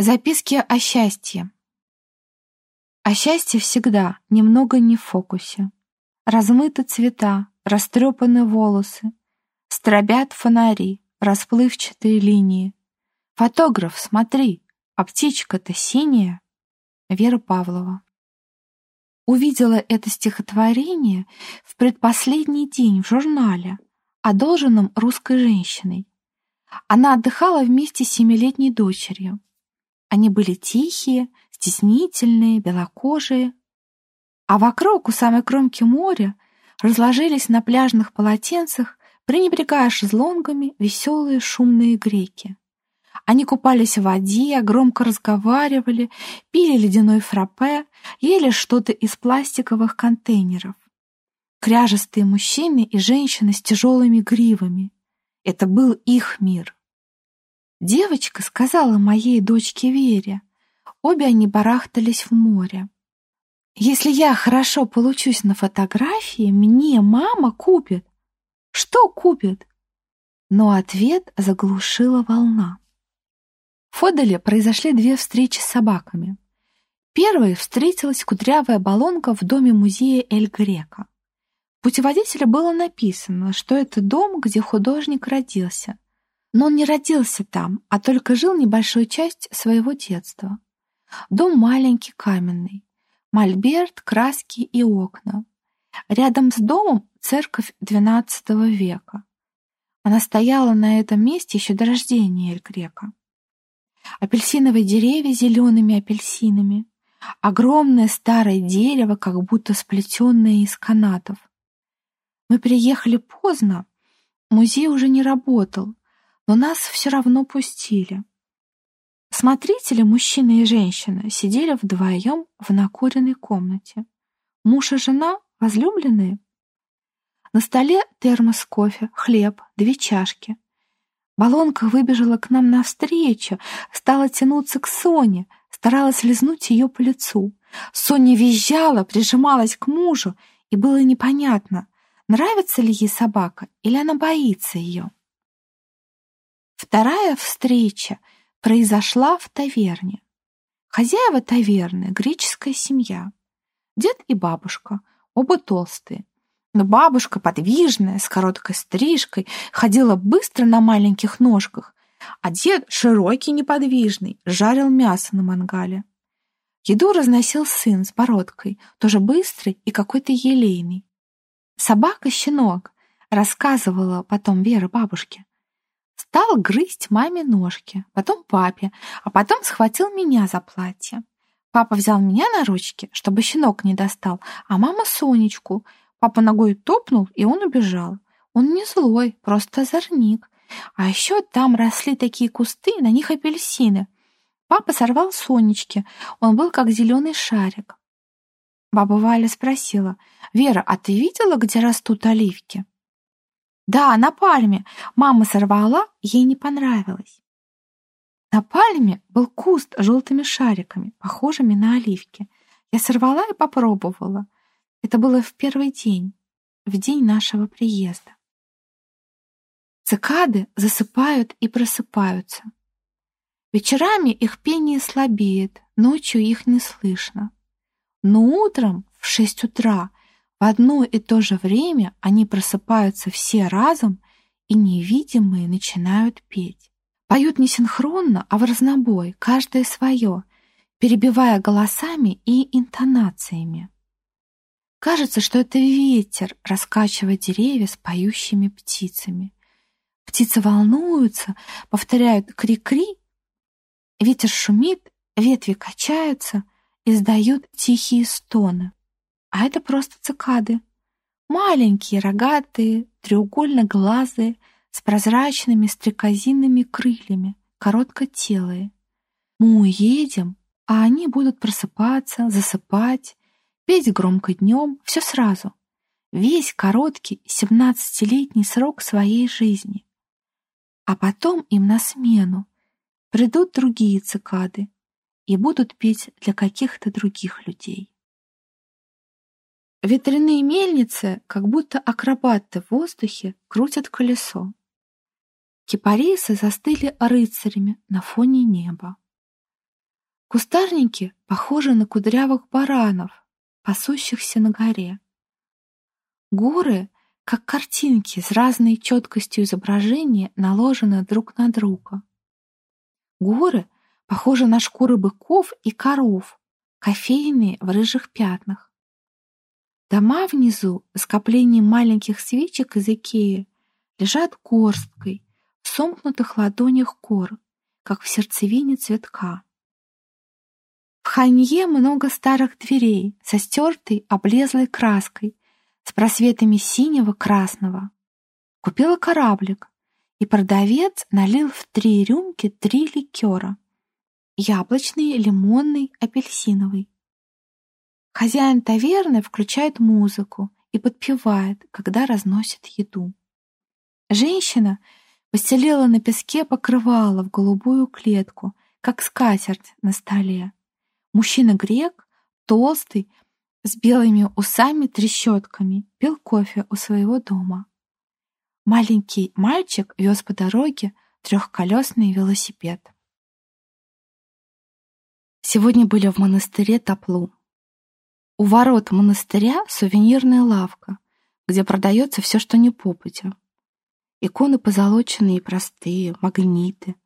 Записки о счастье. О счастье всегда немного не в фокусе. Размыты цвета, растрепаны волосы, стробят фонари, расплывчатые линии. Фотограф, смотри, а птичка-то синяя. Вера Павлова. Увидела это стихотворение в предпоследний день в журнале, одолженном русской женщиной. Она отдыхала вместе с семилетней дочерью. Они были тихие, стеснительные, белокожие. А вокруг, у самой кромки моря, разложились на пляжных полотенцах, пренебрегая шезлонгами, веселые шумные греки. Они купались в воде, громко разговаривали, пили ледяной фраппе, ели что-то из пластиковых контейнеров. Кряжестые мужчины и женщины с тяжелыми гривами. Это был их мир. Девочка сказала моей дочке Вере. Обе они барахтались в море. Если я хорошо получусь на фотографии, мне мама купит. Что купит? Но ответ заглушила волна. В Фоделе произошли две встречи с собаками. Первой встретилась кудрявая баллонка в доме музея Эль Грека. В путеводителе было написано, что это дом, где художник родился, но он не родился там, а только жил небольшую часть своего детства. Дом маленький, каменный. Мольберт, краски и окна. Рядом с домом церковь XII века. Она стояла на этом месте еще до рождения Эль Грека. Апельсиновые деревья зелеными апельсинами. Огромное старое дерево, как будто сплетенное из канатов. Мы приехали поздно. Музей уже не работал, но нас все равно пустили. Смотрители, мужчина и женщина, сидели вдвоем в накуренной комнате. Муж и жена возлюбленные. На столе термос кофе, хлеб, две чашки. Баллонка выбежала к нам навстречу, стала тянуться к Соне, старалась лизнуть ее по лицу. Соня визжала, прижималась к мужу, и было непонятно, нравится ли ей собака или она боится ее. Вторая встреча произошла в таверне. Хозяева таверны — греческая семья. Дед и бабушка, оба толстые. Но бабушка, подвижная, с короткой стрижкой, ходила быстро на маленьких ножках, а дед, широкий, неподвижный, жарил мясо на мангале. Еду разносил сын с бородкой, тоже быстрый и какой-то елейный. «Собака-щенок», — рассказывала потом Вера бабушке. Стал грызть маме ножки, потом папе, а потом схватил меня за платье. Папа взял меня на ручки, чтобы щенок не достал, а мама Сонечку. Папа ногой топнул, и он убежал. Он не злой, просто озорник. А еще там росли такие кусты, на них апельсины. Папа сорвал Сонечки, он был как зеленый шарик. Баба Валя спросила, «Вера, а ты видела, где растут оливки?» Да, на пальме. Мама сорвала, ей не понравилось. На пальме был куст с желтыми шариками, похожими на оливки. Я сорвала и попробовала. Это было в первый день, в день нашего приезда. Цикады засыпают и просыпаются. Вечерами их пение слабеет, ночью их не слышно. Но утром в шесть утра в одно и то же время они просыпаются все разом, и невидимые начинают петь. Поют не синхронно, а в разнобой, каждое свое, перебивая голосами и интонациями. Кажется, что это ветер раскачивает деревья с поющими птицами. Птицы волнуются, повторяют кри-кри. Ветер шумит, ветви качаются, издают тихие стоны. А это просто цикады. Маленькие, рогатые, треугольно-глазые, с прозрачными стрекозинными крыльями, короткотелые. Мы уедем, а они будут просыпаться, засыпать, петь громко днем, все сразу. Весь короткий семнадцатилетний срок своей жизни. А потом им на смену придут другие цикады и будут петь для каких-то других людей. Ветряные мельницы, как будто акробаты в воздухе, крутят колесо. Кипарисы застыли рыцарями на фоне неба. Кустарники похожи на кудрявых баранов, пасущихся на горе. Горы, как картинки с разной четкостью изображения, наложены друг на друга. Горы похожи на шкуры быков и коров, кофейные в рыжих пятнах. Дома внизу, скопление маленьких свечек из Икеи, лежат горсткой в сомкнутых ладонях кор, как в сердцевине цветка. В ханье много старых дверей со стертой, облезлой краской, с просветами синего, красного. Купила кораблик, и продавец налил в три рюмки три ликера. Яблочный, лимонный, апельсиновый. Хозяин таверны включает музыку и подпевает, когда разносит еду. Женщина постелила на песке покрывало в голубую клетку, как скатерть на столе. Мужчина-грек, толстый, с белыми усами-трещотками, пил кофе у своего дома. Маленький мальчик вез по дороге трехколесный велосипед. Сегодня были в монастыре Таплу. У ворот монастыря сувенирная лавка, где продается все, что не попадя. Иконы позолоченные и простые, магниты,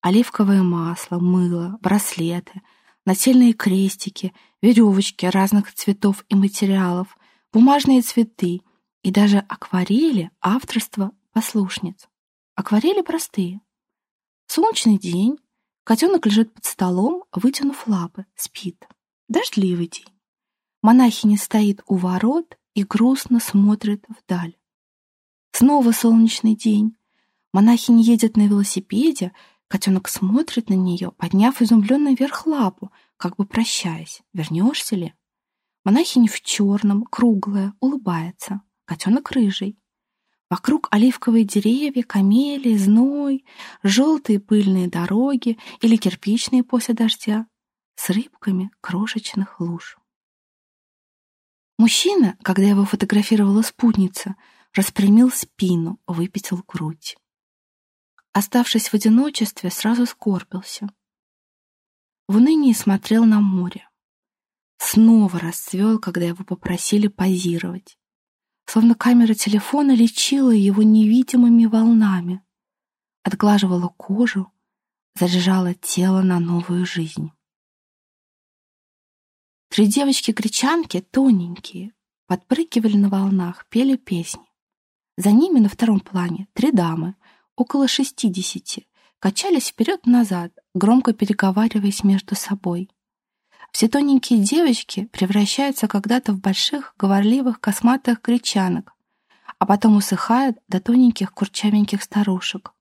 оливковое масло, мыло, браслеты, нательные крестики, веревочки разных цветов и материалов, бумажные цветы и даже акварели авторства послушниц. Акварели простые. Солнечный день, котенок лежит под столом, вытянув лапы, спит. Дождливый день. Монахиня стоит у ворот и грустно смотрит вдаль. Снова солнечный день. Монахиня едет на велосипеде, Котенок смотрит на нее, подняв изумленно вверх лапу, как бы прощаясь. Вернешься ли? Монахиня в черном, круглая, улыбается. Котенок рыжий. Вокруг оливковые деревья, камели, зной, желтые пыльные дороги или кирпичные после дождя с рыбками крошечных луж. Мужчина, когда его фотографировала спутница, распрямил спину, выпятил грудь оставшись в одиночестве, сразу скорбился. В унынии смотрел на море. Снова расцвел, когда его попросили позировать. Словно камера телефона лечила его невидимыми волнами, отглаживала кожу, заряжала тело на новую жизнь. Три девочки-гречанки, тоненькие, подпрыгивали на волнах, пели песни. За ними на втором плане три дамы — около шестидесяти, качались вперед-назад, громко переговариваясь между собой. Все тоненькие девочки превращаются когда-то в больших, говорливых, косматых гречанок, а потом усыхают до тоненьких курчавеньких старушек.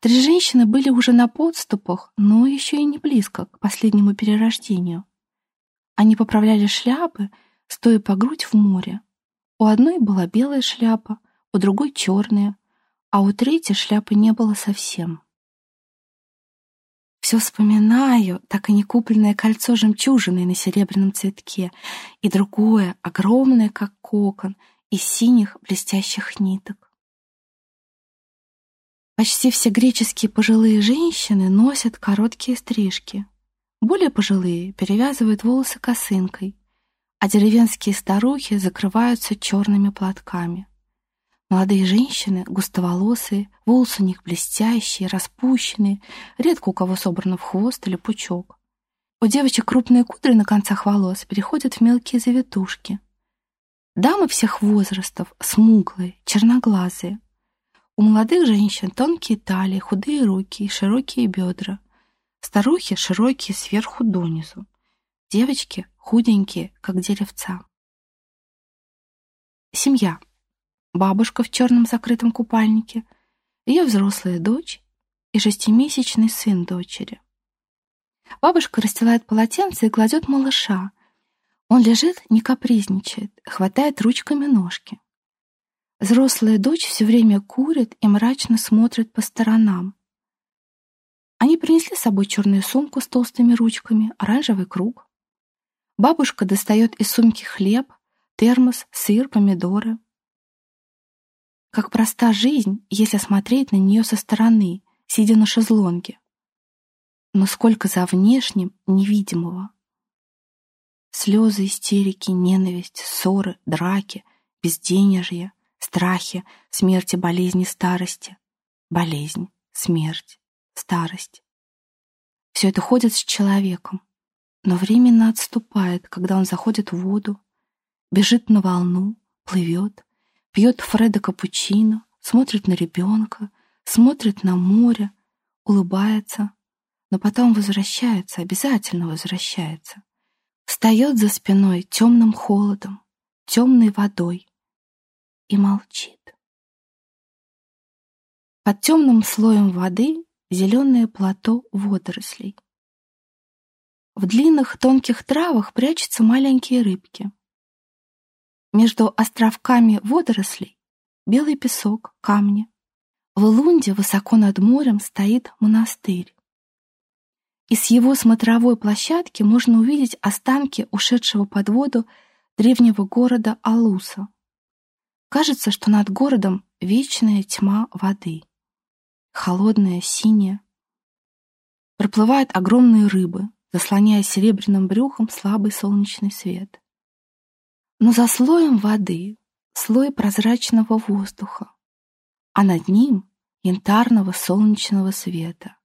Три женщины были уже на подступах, но еще и не близко к последнему перерождению. Они поправляли шляпы, стоя по грудь в море. У одной была белая шляпа, у другой черная, а у третьей шляпы не было совсем. Все вспоминаю, так и не купленное кольцо жемчужины на серебряном цветке, и другое, огромное, как кокон, из синих блестящих ниток. Почти все греческие пожилые женщины носят короткие стрижки. Более пожилые перевязывают волосы косынкой, а деревенские старухи закрываются черными платками. Молодые женщины, густоволосые, волосы у них блестящие, распущенные, редко у кого собраны в хвост или пучок. У девочек крупные кудри на концах волос переходят в мелкие завитушки. Дамы всех возрастов, смуглые, черноглазые. У молодых женщин тонкие талии, худые руки и широкие бедра. Старухи широкие сверху донизу. Девочки худенькие, как деревца. Семья бабушка в черном закрытом купальнике, ее взрослая дочь и шестимесячный сын дочери. Бабушка расстилает полотенце и кладет малыша. Он лежит, не капризничает, хватает ручками ножки. Взрослая дочь все время курит и мрачно смотрит по сторонам. Они принесли с собой черную сумку с толстыми ручками, оранжевый круг. Бабушка достает из сумки хлеб, термос, сыр, помидоры. Как проста жизнь, если смотреть на нее со стороны, сидя на шезлонге. но сколько за внешним невидимого. Слезы, истерики, ненависть, ссоры, драки, безденежье, страхи, смерти, болезни, старости. Болезнь, смерть, старость. Все это ходит с человеком, но временно отступает, когда он заходит в воду, бежит на волну, плывет, пьет Фредо капучино, смотрит на ребенка, смотрит на море, улыбается, но потом возвращается, обязательно возвращается. Встает за спиной темным холодом, темной водой и молчит. Под темным слоем воды зеленое плато водорослей. В длинных тонких травах прячутся маленькие рыбки. Между островками водорослей белый песок, камни. В Лунде высоко над морем стоит монастырь. И с его смотровой площадки можно увидеть останки ушедшего под воду древнего города Алуса. Кажется, что над городом вечная тьма воды. Холодная, синяя. Проплывают огромные рыбы, заслоняя серебряным брюхом слабый солнечный свет. Но за слоем воды слой прозрачного воздуха, а над ним янтарного солнечного света.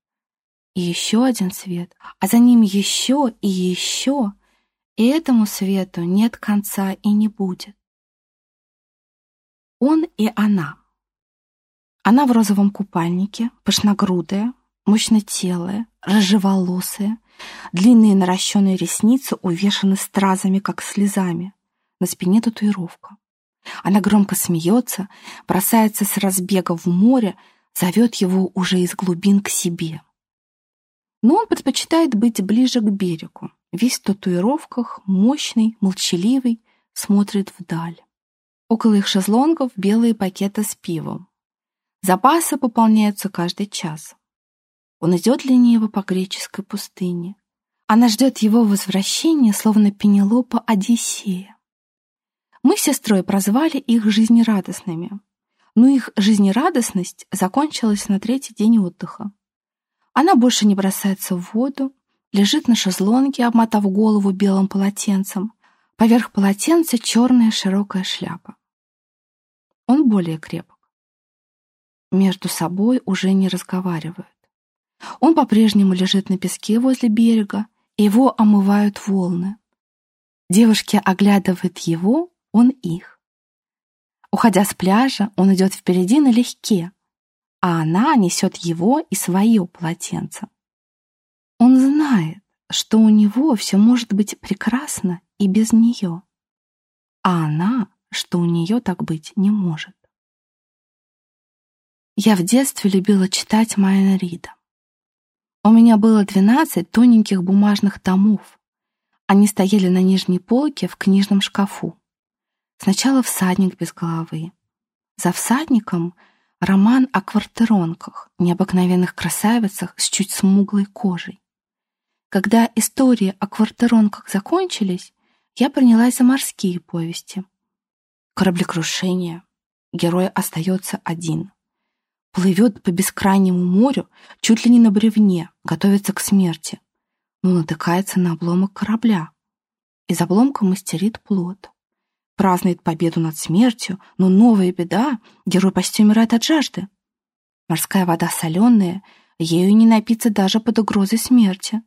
И еще один свет, а за ним еще и еще, и этому свету нет конца и не будет. Он и она. Она в розовом купальнике, пышногрудая, мощнотелая, рыжеволосая, длинные наращенные ресницы увешаны стразами, как слезами. На спине татуировка. Она громко смеется, бросается с разбега в море, зовет его уже из глубин к себе. Но он предпочитает быть ближе к берегу. Весь в татуировках, мощный, молчаливый, смотрит вдаль. Около их шезлонгов белые пакеты с пивом. Запасы пополняются каждый час. Он идет лениво по греческой пустыне. Она ждет его возвращения, словно Пенелопа Одиссея. Мы с сестрой прозвали их жизнерадостными, но их жизнерадостность закончилась на третий день отдыха. Она больше не бросается в воду, лежит на шезлонге, обмотав голову белым полотенцем. Поверх полотенца черная широкая шляпа. Он более крепок. Между собой уже не разговаривают. Он по-прежнему лежит на песке возле берега, и его омывают волны. Девушки оглядывают его, он их. Уходя с пляжа, он идет впереди налегке, а она несет его и свое полотенце. Он знает, что у него все может быть прекрасно и без нее, а она, что у нее так быть не может. Я в детстве любила читать Майна Рида. У меня было 12 тоненьких бумажных томов. Они стояли на нижней полке в книжном шкафу. Сначала «Всадник без головы». За «Всадником» роман о квартиронках, необыкновенных красавицах с чуть смуглой кожей. Когда истории о квартиронках закончились, я принялась за морские повести. Кораблекрушение. Герой остается один. Плывет по бескрайнему морю, чуть ли не на бревне, готовится к смерти, но натыкается на обломок корабля. Из обломка мастерит плод празднует победу над смертью, но новая беда — герой почти умирает от жажды. Морская вода соленая, ею не напиться даже под угрозой смерти.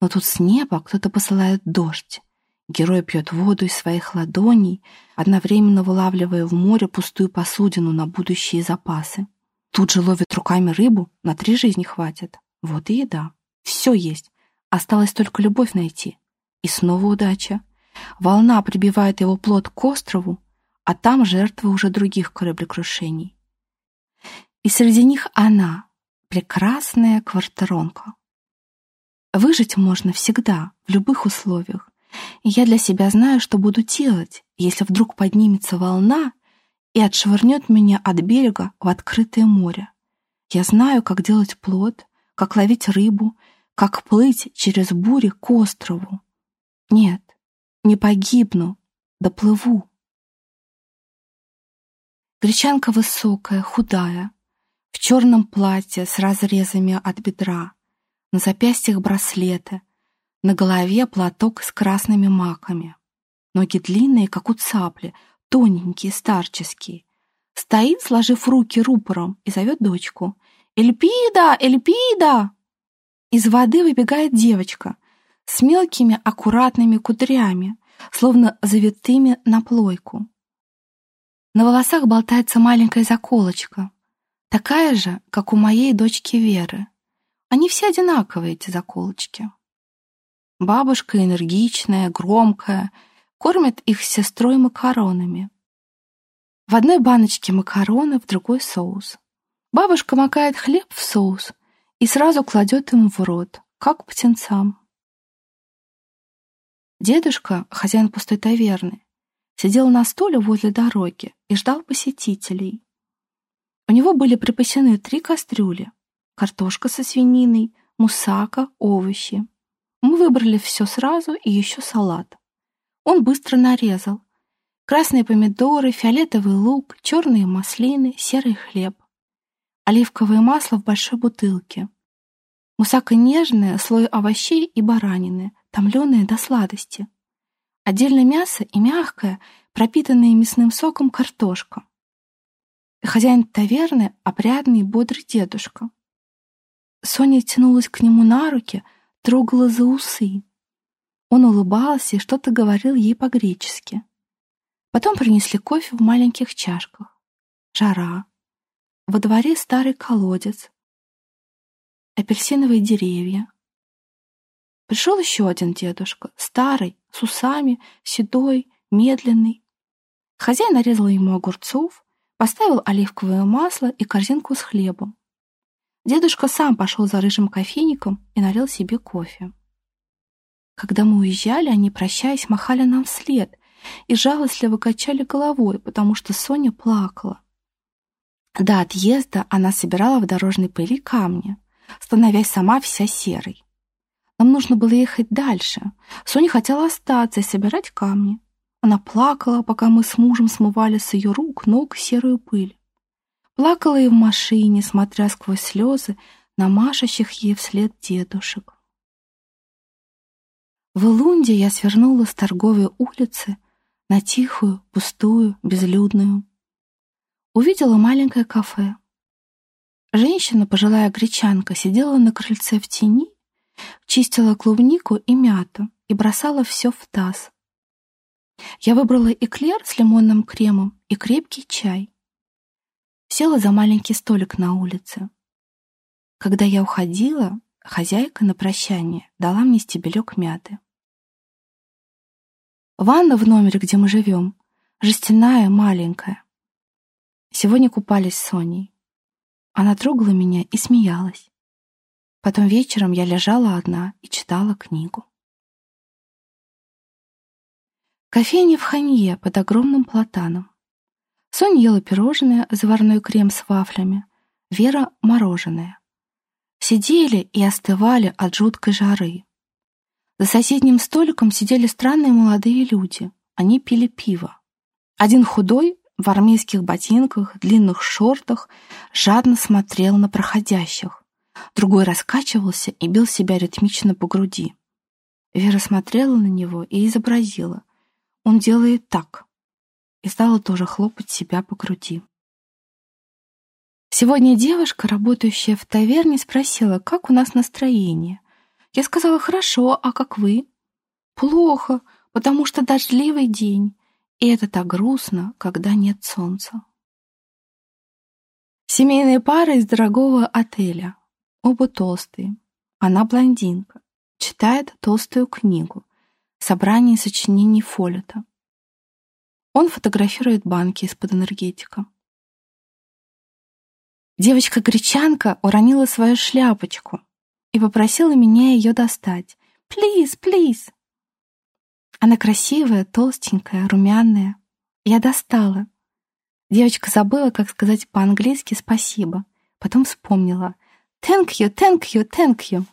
Но тут с неба кто-то посылает дождь. Герой пьет воду из своих ладоней, одновременно вылавливая в море пустую посудину на будущие запасы. Тут же ловит руками рыбу, на три жизни хватит. Вот и еда. Все есть. Осталось только любовь найти. И снова удача. Волна прибивает его плод к острову, а там жертвы уже других кораблекрушений. И среди них она, прекрасная квартиронка. Выжить можно всегда, в любых условиях. И я для себя знаю, что буду делать, если вдруг поднимется волна и отшвырнет меня от берега в открытое море. Я знаю, как делать плод, как ловить рыбу, как плыть через бури к острову. Нет, не погибну, доплыву. Гречанка высокая, худая, в черном платье с разрезами от бедра. на запястьях браслеты, на голове платок с красными маками. Ноги длинные, как у цапли, тоненькие, старческие. Стоит, сложив руки рупором, и зовет дочку. «Эльпида! Эльпида!» Из воды выбегает девочка с мелкими аккуратными кудрями, словно завитыми на плойку. На волосах болтается маленькая заколочка, такая же, как у моей дочки Веры. Они все одинаковые, эти заколочки. Бабушка энергичная, громкая, кормит их с сестрой макаронами. В одной баночке макароны, в другой соус. Бабушка макает хлеб в соус и сразу кладет им в рот, как птенцам. Дедушка, хозяин пустой таверны, сидел на стуле возле дороги и ждал посетителей. У него были припасены три кастрюли, картошка со свининой, мусака, овощи. Мы выбрали все сразу и еще салат. Он быстро нарезал. Красные помидоры, фиолетовый лук, черные маслины, серый хлеб. Оливковое масло в большой бутылке. Мусака нежная, слой овощей и баранины, томленое до сладости. Отдельно мясо и мягкое, пропитанное мясным соком картошка. Хозяин таверны — опрятный и бодрый дедушка. Соня тянулась к нему на руки, трогала за усы. Он улыбался и что-то говорил ей по-гречески. Потом принесли кофе в маленьких чашках. Жара. Во дворе старый колодец. Апельсиновые деревья. Пришел еще один дедушка, старый, с усами, седой, медленный. Хозяин нарезал ему огурцов, Поставил оливковое масло и корзинку с хлебом. Дедушка сам пошел за рыжим кофейником и налил себе кофе. Когда мы уезжали, они, прощаясь, махали нам вслед и жалостливо качали головой, потому что Соня плакала. До отъезда она собирала в дорожной пыли камни, становясь сама вся серой. Нам нужно было ехать дальше. Соня хотела остаться и собирать камни. Она плакала, пока мы с мужем смывали с ее рук, ног серую пыль. Плакала и в машине, смотря сквозь слезы на машущих ей вслед дедушек. В Илунде я свернула с торговой улицы на тихую, пустую, безлюдную. Увидела маленькое кафе. Женщина, пожилая гречанка, сидела на крыльце в тени, чистила клубнику и мяту и бросала все в таз. Я выбрала эклер с лимонным кремом и крепкий чай. Села за маленький столик на улице. Когда я уходила, хозяйка на прощание дала мне стебелек мяты. Ванна в номере, где мы живем, жестяная, маленькая. Сегодня купались с Соней. Она трогала меня и смеялась. Потом вечером я лежала одна и читала книгу. Кофейня в Ханье под огромным платаном. Соня ела пирожное, заварной крем с вафлями, Вера — мороженое. Сидели и остывали от жуткой жары. За соседним столиком сидели странные молодые люди. Они пили пиво. Один худой, в армейских ботинках, длинных шортах, жадно смотрел на проходящих. Другой раскачивался и бил себя ритмично по груди. Вера смотрела на него и изобразила — он делает так. И стала тоже хлопать себя по груди. Сегодня девушка, работающая в таверне, спросила, как у нас настроение. Я сказала, хорошо, а как вы? Плохо, потому что дождливый день, и это так грустно, когда нет солнца. Семейная пара из дорогого отеля. Оба толстые. Она блондинка. Читает толстую книгу собрание сочинений Фоллета. Он фотографирует банки из-под энергетика. Девочка-гречанка уронила свою шляпочку и попросила меня ее достать. «Плиз, плиз!» Она красивая, толстенькая, румяная. Я достала. Девочка забыла, как сказать по-английски «спасибо». Потом вспомнила. «Thank you, thank you, thank you».